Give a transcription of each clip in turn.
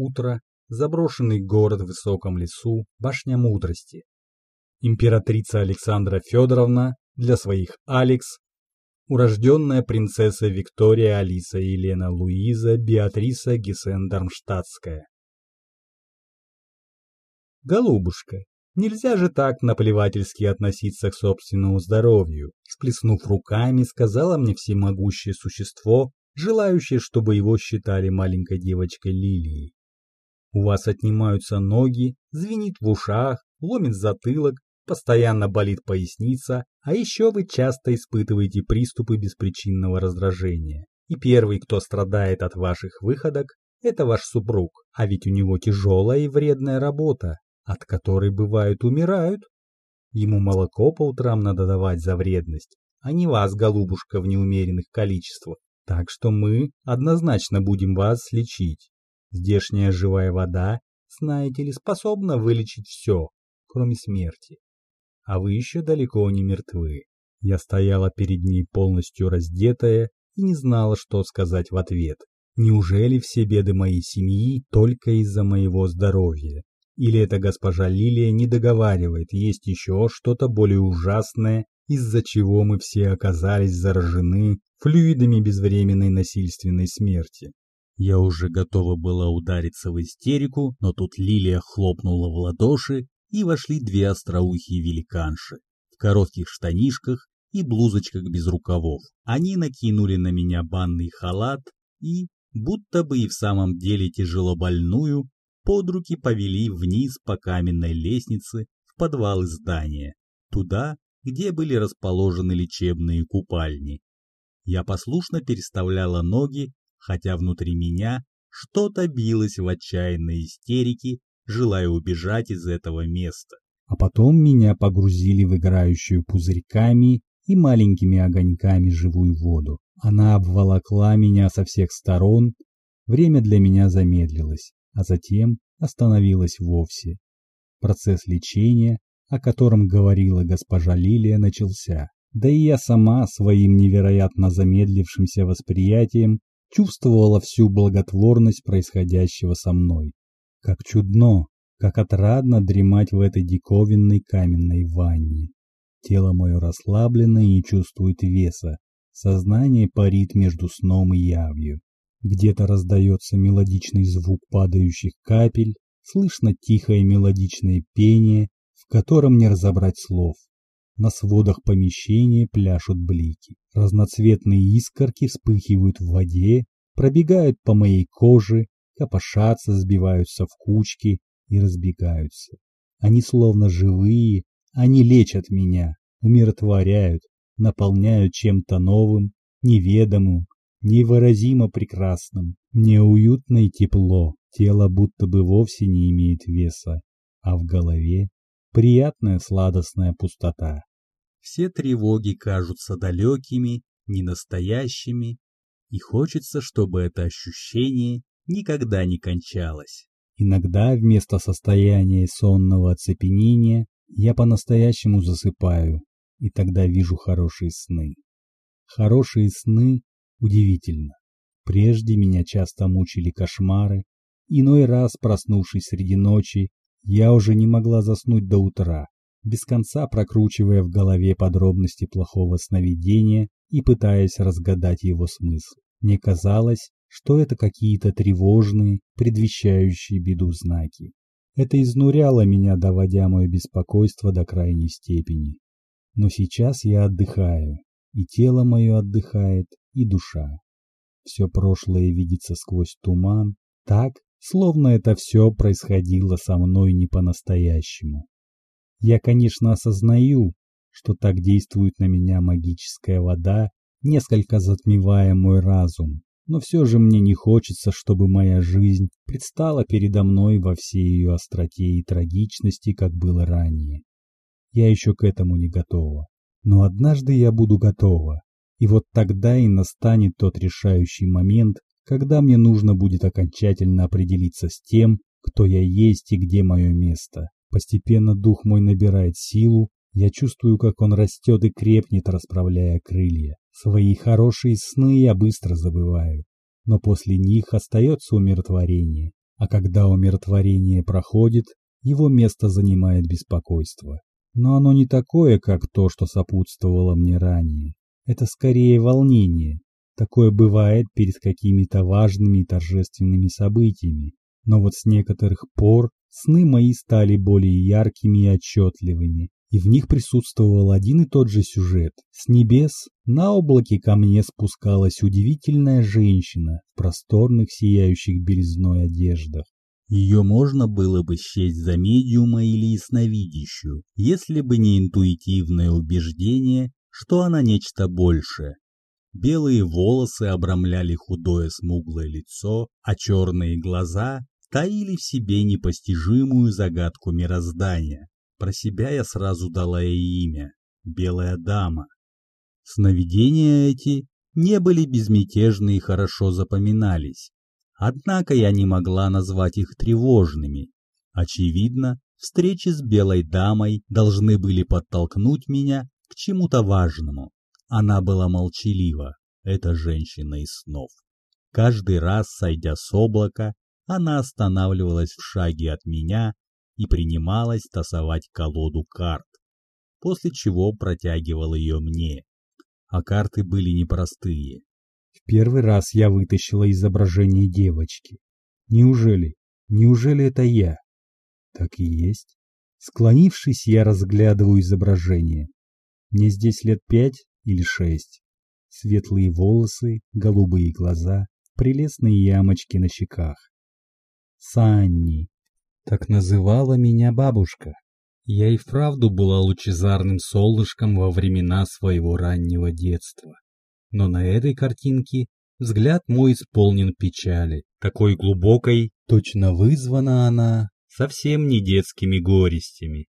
утро, заброшенный город в высоком лесу, башня мудрости. Императрица Александра Федоровна для своих Алекс, урожденная принцесса Виктория Алиса Елена Луиза Беатриса Гессен-Дармштадтская. Голубушка, нельзя же так наплевательски относиться к собственному здоровью, сплеснув руками, сказала мне всемогущее существо, желающее, чтобы его считали маленькой девочкой Лилией. У вас отнимаются ноги, звенит в ушах, ломит затылок, постоянно болит поясница, а еще вы часто испытываете приступы беспричинного раздражения. И первый, кто страдает от ваших выходок, это ваш супруг, а ведь у него тяжелая и вредная работа, от которой бывают умирают. Ему молоко по утрам надо давать за вредность, а не вас, голубушка, в неумеренных количествах. Так что мы однозначно будем вас лечить. Здешняя живая вода, знаете ли, способна вылечить все, кроме смерти. А вы еще далеко не мертвы. Я стояла перед ней полностью раздетая и не знала, что сказать в ответ. Неужели все беды моей семьи только из-за моего здоровья? Или эта госпожа Лилия не договаривает, есть еще что-то более ужасное, из-за чего мы все оказались заражены флюидами безвременной насильственной смерти? Я уже готова была удариться в истерику, но тут Лилия хлопнула в ладоши, и вошли две остроухие великанши в коротких штанишках и блузочках без рукавов. Они накинули на меня банный халат и, будто бы и в самом деле тяжело больную, под руки повели вниз по каменной лестнице в подвал здания, туда, где были расположены лечебные купальни. Я послушно переставляла ноги, хотя внутри меня что-то билось в отчаянной истерике, желая убежать из этого места. А потом меня погрузили в играющую пузырьками и маленькими огоньками живую воду. Она обволокла меня со всех сторон, время для меня замедлилось а затем остановилась вовсе. Процесс лечения, о котором говорила госпожа Лилия, начался. Да и я сама своим невероятно замедлившимся восприятием чувствовала всю благотворность происходящего со мной. Как чудно, как отрадно дремать в этой диковинной каменной ванне. Тело мое расслаблено и не чувствует веса. Сознание парит между сном и явью. Где-то раздается мелодичный звук падающих капель, слышно тихое мелодичное пение, в котором не разобрать слов. На сводах помещения пляшут блики. Разноцветные искорки вспыхивают в воде, пробегают по моей коже, копошатся, сбиваются в кучки и разбегаются. Они словно живые, они лечат меня, умиротворяют, наполняют чем-то новым, неведомым, невыразимо прекрасным. Мне уютно и тепло, тело будто бы вовсе не имеет веса, а в голове приятная сладостная пустота. Все тревоги кажутся далекими, ненастоящими, и хочется, чтобы это ощущение никогда не кончалось. Иногда вместо состояния сонного оцепенения я по-настоящему засыпаю, и тогда вижу хорошие сны. Хорошие сны Удивительно. Прежде меня часто мучили кошмары. Иной раз, проснувшись среди ночи, я уже не могла заснуть до утра, без конца прокручивая в голове подробности плохого сновидения и пытаясь разгадать его смысл. Мне казалось, что это какие-то тревожные, предвещающие беду знаки. Это изнуряло меня, доводя мое беспокойство до крайней степени. Но сейчас я отдыхаю, и тело мое отдыхает, и душа. Все прошлое видится сквозь туман, так, словно это все происходило со мной не по-настоящему. Я, конечно, осознаю, что так действует на меня магическая вода, несколько затмевая мой разум, но все же мне не хочется, чтобы моя жизнь предстала передо мной во всей ее остроте и трагичности, как было ранее. Я еще к этому не готова. Но однажды я буду готова, и вот тогда и настанет тот решающий момент, когда мне нужно будет окончательно определиться с тем, кто я есть и где мое место. Постепенно дух мой набирает силу, я чувствую, как он растет и крепнет, расправляя крылья. Свои хорошие сны я быстро забываю, но после них остается умиротворение. а когда умиротворение проходит, его место занимает беспокойство. Но оно не такое, как то, что сопутствовало мне ранее. Это скорее волнение. Такое бывает перед какими-то важными и торжественными событиями. Но вот с некоторых пор сны мои стали более яркими и отчетливыми, и в них присутствовал один и тот же сюжет. С небес на облаке ко мне спускалась удивительная женщина в просторных сияющих белизной одеждах. Ее можно было бы счесть за медиума или ясновидящую, если бы не интуитивное убеждение, что она нечто большее. Белые волосы обрамляли худое смуглое лицо, а черные глаза таили в себе непостижимую загадку мироздания. Про себя я сразу дала ей имя — Белая дама. Сновидения эти не были безмятежны и хорошо запоминались. Однако я не могла назвать их тревожными. Очевидно, встречи с белой дамой должны были подтолкнуть меня к чему-то важному. Она была молчалива, эта женщина из снов. Каждый раз, сойдя с облака, она останавливалась в шаге от меня и принималась тасовать колоду карт, после чего протягивала ее мне. А карты были непростые. В первый раз я вытащила изображение девочки. Неужели? Неужели это я? Так и есть. Склонившись, я разглядываю изображение. Мне здесь лет пять или шесть. Светлые волосы, голубые глаза, прелестные ямочки на щеках. Санни. Так называла меня бабушка. Я и вправду была лучезарным солнышком во времена своего раннего детства. Но на этой картинке взгляд мой исполнен печали, такой глубокой, точно вызвана она совсем не детскими горестями.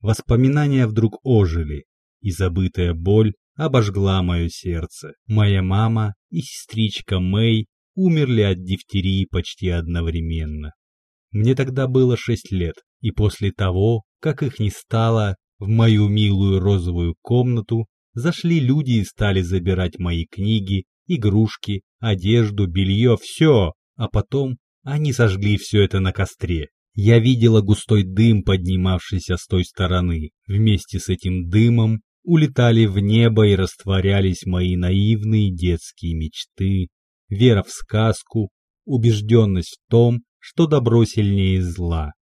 Воспоминания вдруг ожили, и забытая боль обожгла мое сердце. Моя мама и сестричка Мэй умерли от дифтерии почти одновременно. Мне тогда было шесть лет, и после того, как их не стало, в мою милую розовую комнату Зашли люди и стали забирать мои книги, игрушки, одежду, белье, все, а потом они сожгли все это на костре. Я видела густой дым, поднимавшийся с той стороны. Вместе с этим дымом улетали в небо и растворялись мои наивные детские мечты, вера в сказку, убежденность в том, что добро сильнее зла.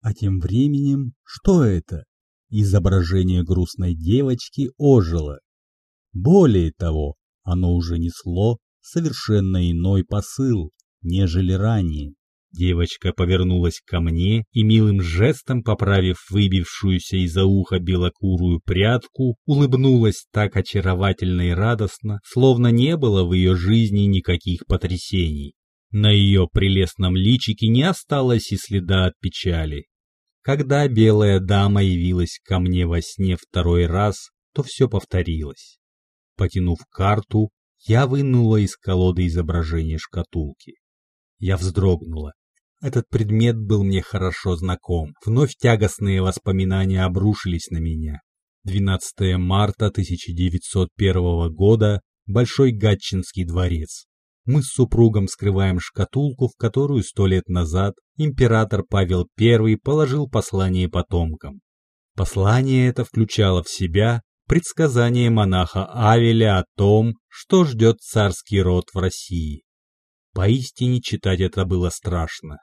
А тем временем, что это? изображение грустной девочки ожило. Более того, оно уже несло совершенно иной посыл, нежели ранее. Девочка повернулась ко мне и милым жестом, поправив выбившуюся из-за уха белокурую прядку, улыбнулась так очаровательно и радостно, словно не было в ее жизни никаких потрясений. На ее прелестном личике не осталось и следа от печали. Когда белая дама явилась ко мне во сне второй раз, то все повторилось. Потянув карту, я вынула из колоды изображение шкатулки. Я вздрогнула. Этот предмет был мне хорошо знаком. Вновь тягостные воспоминания обрушились на меня. 12 марта 1901 года. Большой Гатчинский дворец мы с супругом скрываем шкатулку, в которую сто лет назад император Павел I положил послание потомкам. Послание это включало в себя предсказание монаха Авеля о том, что ждет царский род в России. Поистине читать это было страшно.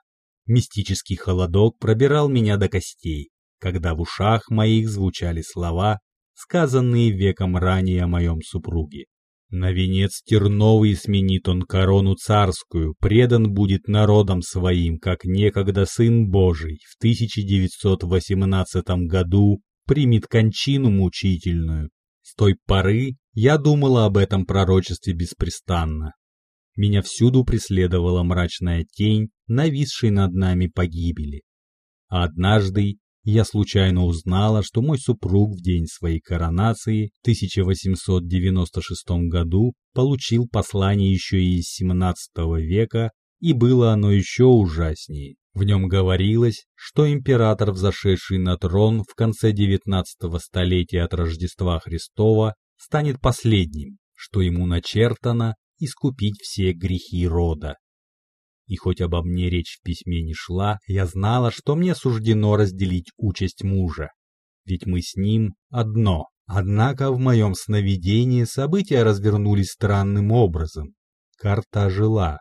Мистический холодок пробирал меня до костей, когда в ушах моих звучали слова, сказанные веком ранее о моем супруге. На венец терновый сменит он корону царскую, предан будет народом своим, как некогда Сын Божий в 1918 году примет кончину мучительную. С той поры я думала об этом пророчестве беспрестанно. Меня всюду преследовала мрачная тень, нависшей над нами погибели. А однажды я случайно узнала, что мой супруг в день своей коронации в 1896 году получил послание еще из 17 века, и было оно еще ужаснее. В нем говорилось, что император, взошедший на трон в конце 19 столетия от Рождества Христова, станет последним, что ему начертано искупить все грехи рода. И хоть обо мне речь в письме не шла, я знала, что мне суждено разделить участь мужа. Ведь мы с ним одно. Однако в моем сновидении события развернулись странным образом. Карта ожила.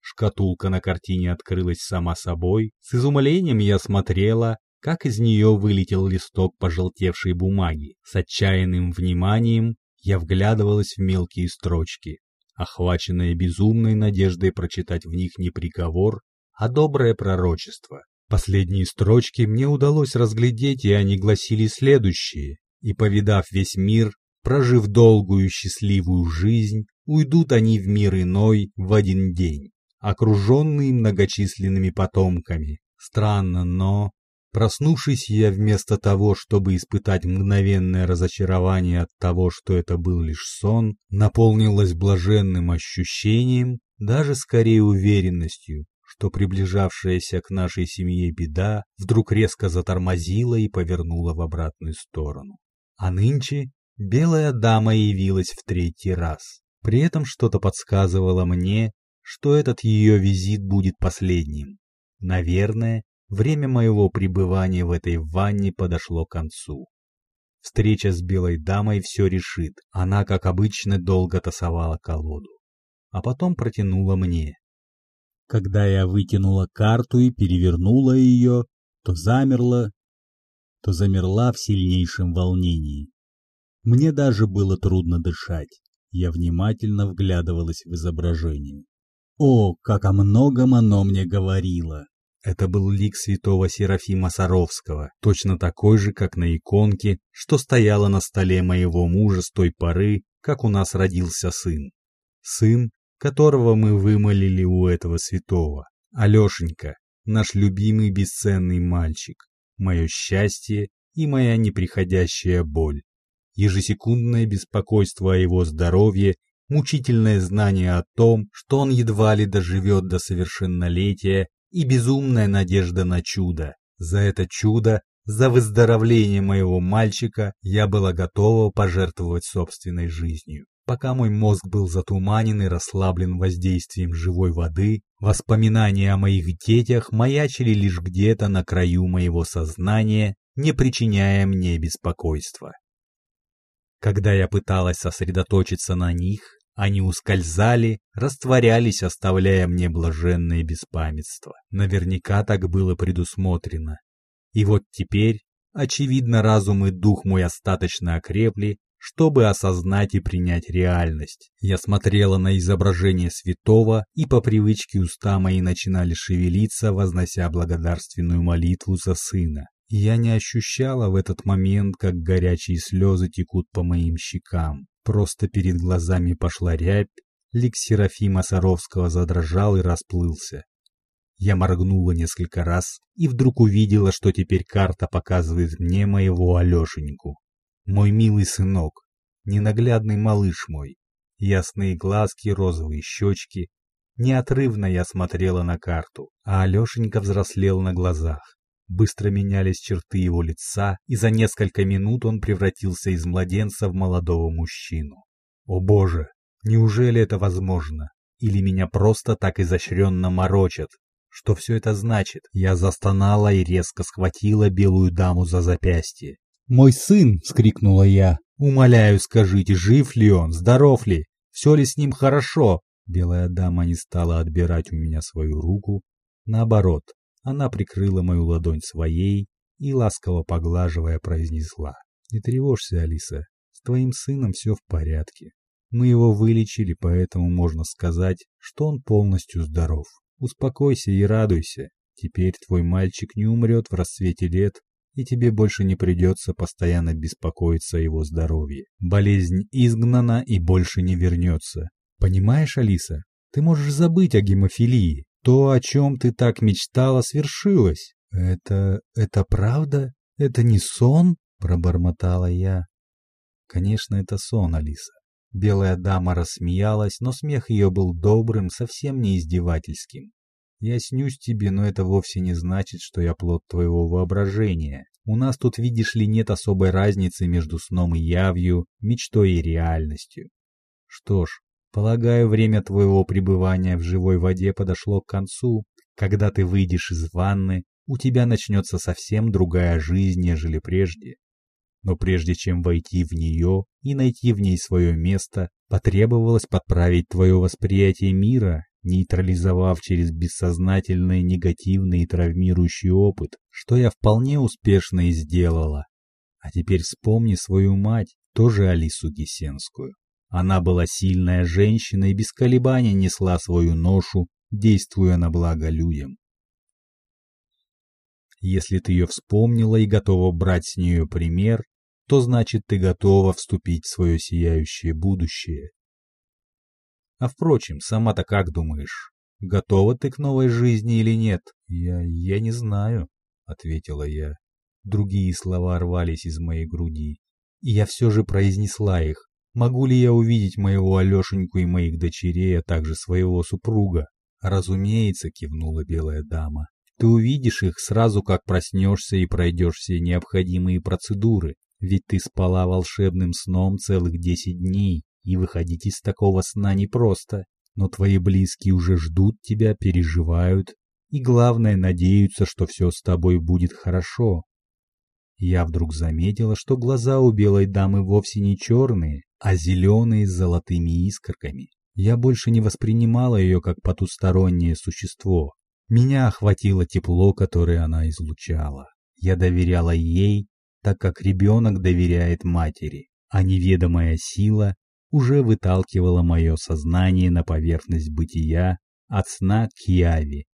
Шкатулка на картине открылась сама собой. С изумлением я смотрела, как из нее вылетел листок пожелтевшей бумаги. С отчаянным вниманием я вглядывалась в мелкие строчки, охваченная безумной надеждой прочитать в них не приговор, а доброе пророчество. Последние строчки мне удалось разглядеть, и они гласили следующее. «И повидав весь мир, прожив долгую счастливую жизнь, уйдут они в мир иной в один день, окруженные многочисленными потомками. Странно, но Проснувшись, я вместо того, чтобы испытать мгновенное разочарование от того, что это был лишь сон, наполнилась блаженным ощущением, даже скорее уверенностью, что приближавшаяся к нашей семье беда вдруг резко затормозила и повернула в обратную сторону. А нынче белая дама явилась в третий раз. При этом что-то подсказывало мне, что этот ее визит будет последним. Наверное, Время моего пребывания в этой ванне подошло к концу. Встреча с белой дамой все решит. Она, как обычно, долго тасовала колоду. А потом протянула мне. Когда я вытянула карту и перевернула ее, то замерла, то замерла в сильнейшем волнении. Мне даже было трудно дышать. Я внимательно вглядывалась в изображение. О, как о многом оно мне говорило! Это был лик святого Серафима Саровского, точно такой же, как на иконке, что стояла на столе моего мужа с той поры, как у нас родился сын. Сын, которого мы вымолили у этого святого. Алешенька, наш любимый бесценный мальчик, мое счастье и моя неприходящая боль. Ежесекундное беспокойство о его здоровье мучительное знание о том, что он едва ли доживет до совершеннолетия и безумная надежда на чудо. За это чудо, за выздоровление моего мальчика я была готова пожертвовать собственной жизнью. Пока мой мозг был затуманен и расслаблен воздействием живой воды, воспоминания о моих детях маячили лишь где-то на краю моего сознания, не причиняя мне беспокойства. Когда я пыталась сосредоточиться на них, они ускользали, растворялись, оставляя мне блаженное беспамятство. Наверняка так было предусмотрено. И вот теперь, очевидно, разум и дух мой остаточно окрепли, чтобы осознать и принять реальность. Я смотрела на изображение святого, и по привычке уста мои начинали шевелиться, вознося благодарственную молитву за сына. Я не ощущала в этот момент, как горячие слезы текут по моим щекам. Просто перед глазами пошла рябь, лик Серафима Саровского задрожал и расплылся. Я моргнула несколько раз и вдруг увидела, что теперь карта показывает мне моего Алешеньку. Мой милый сынок, ненаглядный малыш мой, ясные глазки, розовые щечки. Неотрывно я смотрела на карту, а Алешенька взрослел на глазах. Быстро менялись черты его лица, и за несколько минут он превратился из младенца в молодого мужчину. О боже, неужели это возможно? Или меня просто так изощренно морочат? Что все это значит? Я застонала и резко схватила белую даму за запястье. «Мой сын!» — вскрикнула я. «Умоляю, скажите, жив ли он, здоров ли? Все ли с ним хорошо?» Белая дама не стала отбирать у меня свою руку. Наоборот, она прикрыла мою ладонь своей и, ласково поглаживая, произнесла. «Не тревожься, Алиса, с твоим сыном все в порядке. Мы его вылечили, поэтому можно сказать, что он полностью здоров. Успокойся и радуйся. Теперь твой мальчик не умрет в расцвете лет, и тебе больше не придется постоянно беспокоиться о его здоровье. Болезнь изгнана и больше не вернется. Понимаешь, Алиса, ты можешь забыть о гемофилии. То, о чем ты так мечтала, свершилось. Это... это правда? Это не сон? Пробормотала я. Конечно, это сон, Алиса. Белая дама рассмеялась, но смех ее был добрым, совсем не издевательским. Я снюсь тебе, но это вовсе не значит, что я плод твоего воображения. У нас тут, видишь ли, нет особой разницы между сном и явью, мечтой и реальностью. Что ж, Полагаю, время твоего пребывания в живой воде подошло к концу. Когда ты выйдешь из ванны, у тебя начнется совсем другая жизнь, нежели прежде. Но прежде чем войти в нее и найти в ней свое место, потребовалось подправить твое восприятие мира, нейтрализовав через бессознательный негативный и травмирующий опыт, что я вполне успешно и сделала. А теперь вспомни свою мать, тоже Алису Гесенскую. Она была сильная женщина и без колебаний несла свою ношу, действуя на благо людям. Если ты ее вспомнила и готова брать с нее пример, то значит ты готова вступить в свое сияющее будущее. А впрочем, сама-то как думаешь, готова ты к новой жизни или нет? Я... я не знаю, — ответила я. Другие слова рвались из моей груди, и я все же произнесла их. Могу ли я увидеть моего Алешеньку и моих дочерей, а также своего супруга? Разумеется, кивнула белая дама. Ты увидишь их сразу, как проснешься и пройдешь все необходимые процедуры, ведь ты спала волшебным сном целых десять дней, и выходить из такого сна непросто. Но твои близкие уже ждут тебя, переживают, и главное, надеются, что все с тобой будет хорошо. Я вдруг заметила, что глаза у белой дамы вовсе не черные, а зеленые с золотыми искорками. Я больше не воспринимала ее как потустороннее существо, меня охватило тепло, которое она излучала. Я доверяла ей, так как ребенок доверяет матери, а неведомая сила уже выталкивала мое сознание на поверхность бытия от сна к яви.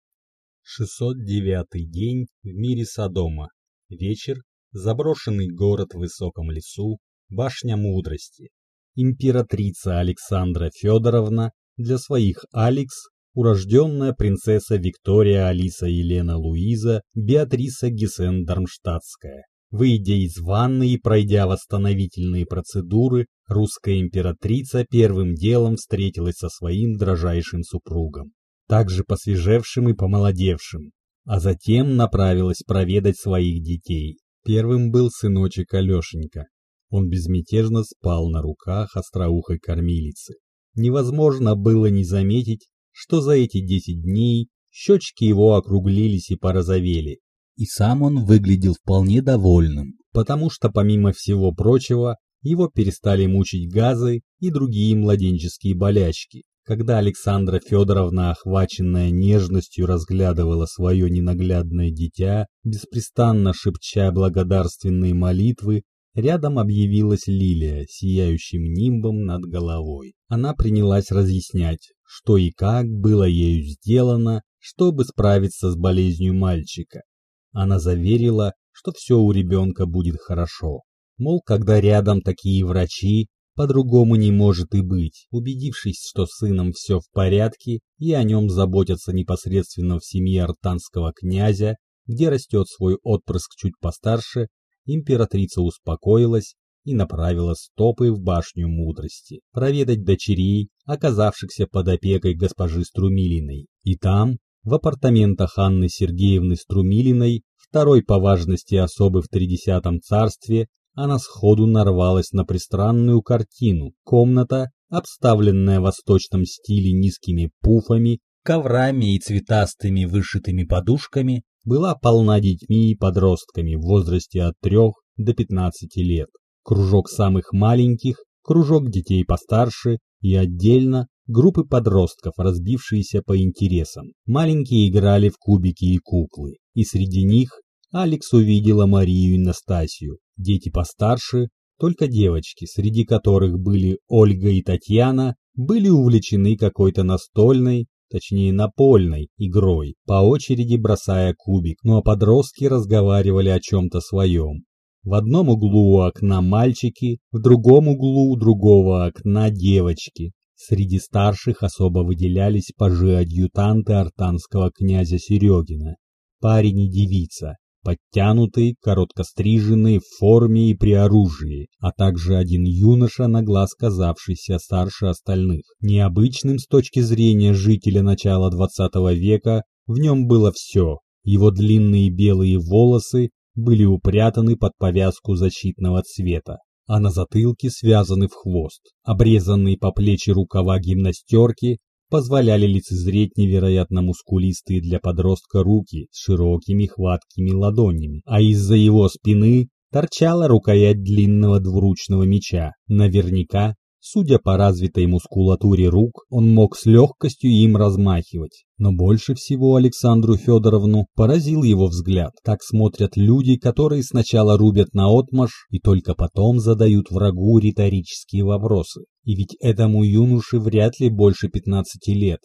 609 день в мире Содома. Вечер. Заброшенный город в высоком лесу. Башня мудрости. Императрица Александра Федоровна для своих Алекс урожденная принцесса Виктория Алиса Елена Луиза Беатриса Гессен-Дармштадтская. Выйдя из ванны и пройдя восстановительные процедуры, русская императрица первым делом встретилась со своим дрожайшим супругом, также посвежевшим и помолодевшим, а затем направилась проведать своих детей. Первым был сыночек Алешенька. Он безмятежно спал на руках остроухой кормилицы. Невозможно было не заметить, что за эти десять дней щечки его округлились и порозовели, и сам он выглядел вполне довольным, потому что, помимо всего прочего, его перестали мучить газы и другие младенческие болячки. Когда Александра Федоровна, охваченная нежностью, разглядывала свое ненаглядное дитя, беспрестанно шепча благодарственные молитвы, рядом объявилась Лилия, сияющим нимбом над головой. Она принялась разъяснять, что и как было ею сделано, чтобы справиться с болезнью мальчика. Она заверила, что все у ребенка будет хорошо. Мол, когда рядом такие врачи, по-другому не может и быть. Убедившись, что с сыном все в порядке и о нем заботятся непосредственно в семье артанского князя, где растет свой отпрыск чуть постарше, императрица успокоилась и направила стопы в башню мудрости, проведать дочерей, оказавшихся под опекой госпожи Струмилиной. И там, в апартаментах Анны Сергеевны Струмилиной, второй по важности особы в Тридесятом царстве, она сходу нарвалась на пристранную картину. Комната, обставленная в восточном стиле низкими пуфами, коврами и цветастыми вышитыми подушками, была полна детьми и подростками в возрасте от 3 до 15 лет кружок самых маленьких, кружок детей постарше и отдельно группы подростков, разбившиеся по интересам. Маленькие играли в кубики и куклы, и среди них Алекс увидела Марию и Настасью. Дети постарше, только девочки, среди которых были Ольга и Татьяна, были увлечены какой-то настольной, точнее напольной игрой, по очереди бросая кубик, ну а подростки разговаривали о чем-то своем. В одном углу у окна мальчики, в другом углу у другого окна девочки. Среди старших особо выделялись пажи-адъютанты артанского князя Серегина. Парень и девица, подтянутые, короткостриженные, в форме и при оружии, а также один юноша, на глаз казавшийся старше остальных. Необычным с точки зрения жителя начала XX века в нем было все. Его длинные белые волосы, были упрятаны под повязку защитного цвета, а на затылке связаны в хвост. Обрезанные по плечи рукава гимнастерки позволяли лицезреть невероятно мускулистые для подростка руки с широкими хваткими ладонями, а из-за его спины торчала рукоять длинного двуручного меча, наверняка Судя по развитой мускулатуре рук, он мог с легкостью им размахивать. Но больше всего Александру Федоровну поразил его взгляд. Так смотрят люди, которые сначала рубят наотмашь и только потом задают врагу риторические вопросы. И ведь этому юноше вряд ли больше 15 лет.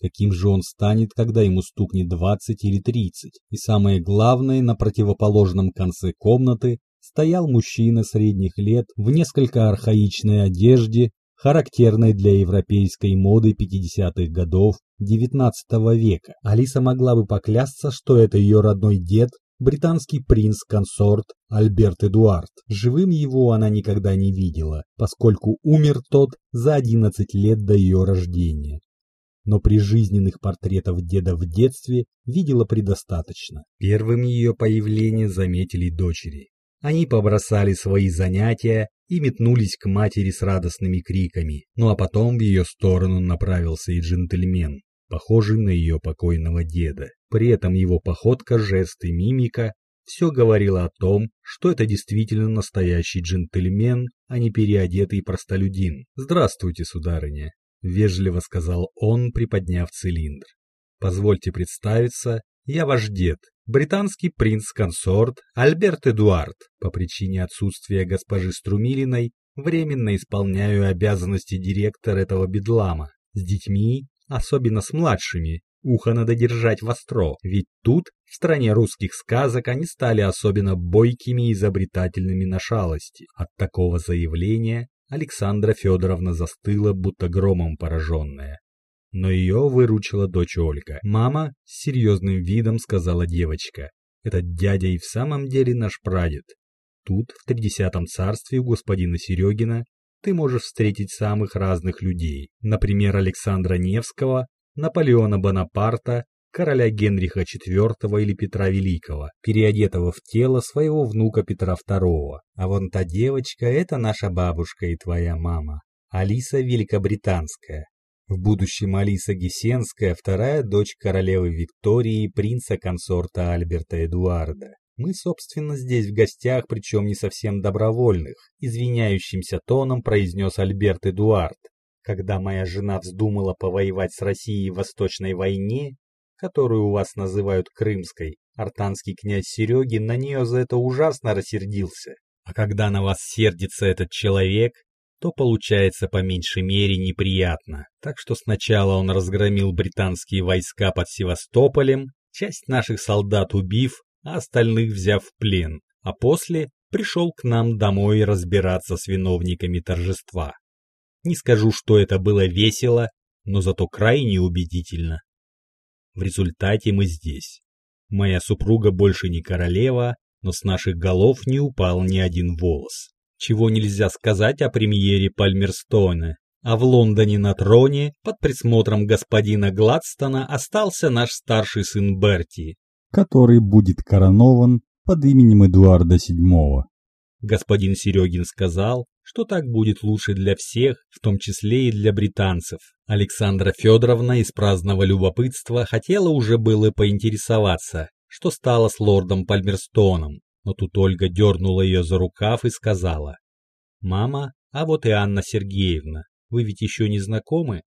Каким же он станет, когда ему стукнет 20 или 30? И самое главное, на противоположном конце комнаты стоял мужчина средних лет в несколько архаичной одежде, характерной для европейской моды 50-х годов XIX века. Алиса могла бы поклясться, что это ее родной дед, британский принц-консорт Альберт Эдуард. Живым его она никогда не видела, поскольку умер тот за 11 лет до ее рождения. Но прижизненных портретов деда в детстве видела предостаточно. Первым ее появление заметили дочери. Они побросали свои занятия и метнулись к матери с радостными криками. Ну а потом в ее сторону направился и джентльмен, похожий на ее покойного деда. При этом его походка, жесты, мимика все говорило о том, что это действительно настоящий джентльмен, а не переодетый простолюдин. «Здравствуйте, сударыня», — вежливо сказал он, приподняв цилиндр. «Позвольте представиться, я ваш дед, британский принц-консорт Альберт Эдуард. По причине отсутствия госпожи Струмилиной временно исполняю обязанности директора этого бедлама. С детьми, особенно с младшими, ухо надо держать востро, ведь тут, в стране русских сказок, они стали особенно бойкими и изобретательными на шалости. От такого заявления Александра Федоровна застыла, будто громом пораженная. Но ее выручила дочь Ольга. «Мама», — с серьезным видом сказала девочка, — «этот дядя и в самом деле наш прадед. Тут, в тридесятом царстве у господина Серегина, ты можешь встретить самых разных людей, например, Александра Невского, Наполеона Бонапарта, короля Генриха IV или Петра Великого, переодетого в тело своего внука Петра II. А вон та девочка — это наша бабушка и твоя мама, Алиса Великобританская. В будущем Алиса Гесенская, вторая дочь королевы Виктории и принца-консорта Альберта Эдуарда. Мы, собственно, здесь в гостях, причем не совсем добровольных, извиняющимся тоном произнес Альберт Эдуард. Когда моя жена вздумала повоевать с Россией в Восточной войне, которую у вас называют Крымской, артанский князь Серегин на нее за это ужасно рассердился. А когда на вас сердится этот человек, то получается по меньшей мере неприятно. Так что сначала он разгромил британские войска под Севастополем, часть наших солдат убив, а остальных взяв в плен, а после пришел к нам домой разбираться с виновниками торжества. Не скажу, что это было весело, но зато крайне убедительно. В результате мы здесь. Моя супруга больше не королева, но с наших голов не упал ни один волос чего нельзя сказать о премьере Пальмерстона. А в Лондоне на троне под присмотром господина Гладстона остался наш старший сын Берти, который будет коронован под именем Эдуарда VII. Господин Серегин сказал, что так будет лучше для всех, в том числе и для британцев. Александра Федоровна из праздного любопытства хотела уже было поинтересоваться, что стало с лордом Пальмерстоном, но тут Ольга дернула ее за рукав и сказала. «Мама, а вот и Анна Сергеевна, вы ведь еще не знакомы?»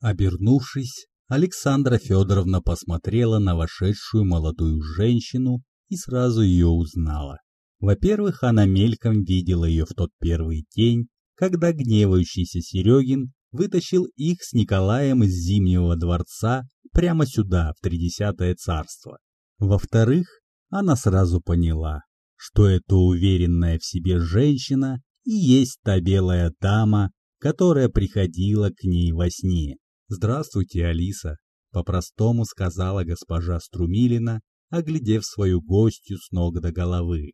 Обернувшись, Александра Федоровна посмотрела на вошедшую молодую женщину и сразу ее узнала. Во-первых, она мельком видела ее в тот первый день, когда гневающийся Серегин вытащил их с Николаем из Зимнего дворца прямо сюда, в Тридесятое царство. Во-вторых, она сразу поняла, что эта уверенная в себе женщина и есть та белая дама, которая приходила к ней во сне. «Здравствуйте, Алиса», — по-простому сказала госпожа Струмилина, оглядев свою гостью с ног до головы.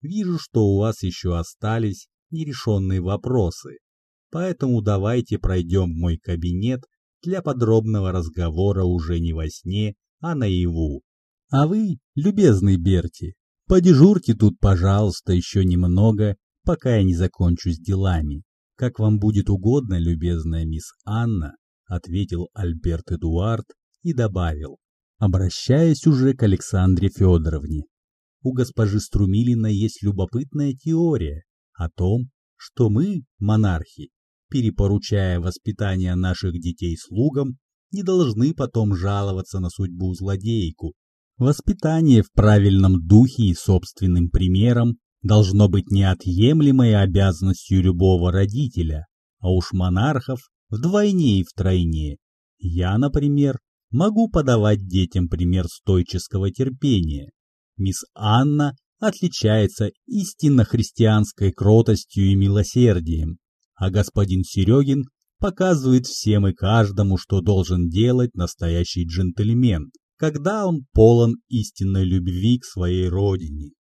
«Вижу, что у вас еще остались нерешенные вопросы, поэтому давайте пройдем в мой кабинет для подробного разговора уже не во сне, а наяву. А вы, любезный Берти, Подежурьте тут, пожалуйста, еще немного, пока я не закончу с делами. Как вам будет угодно, любезная мисс Анна, ответил Альберт Эдуард и добавил, обращаясь уже к Александре Федоровне. У госпожи Струмилина есть любопытная теория о том, что мы, монархи, перепоручая воспитание наших детей слугам, не должны потом жаловаться на судьбу злодейку. Воспитание в правильном духе и собственным примером должно быть неотъемлемой обязанностью любого родителя, а уж монархов вдвойне и втройне. Я, например, могу подавать детям пример стойческого терпения. Мисс Анна отличается истинно христианской кротостью и милосердием, а господин Серегин показывает всем и каждому, что должен делать настоящий джентльмен, когда он полон истинной любви к своей родине.